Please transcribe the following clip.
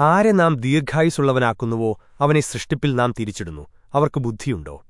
ആരെ നാം ദീർഘായുസുള്ളവനാക്കുന്നുവോ അവനെ സൃഷ്ടിപ്പിൽ നാം തിരിച്ചിടുന്നു. അവർക്ക് ബുദ്ധിയുണ്ടോ?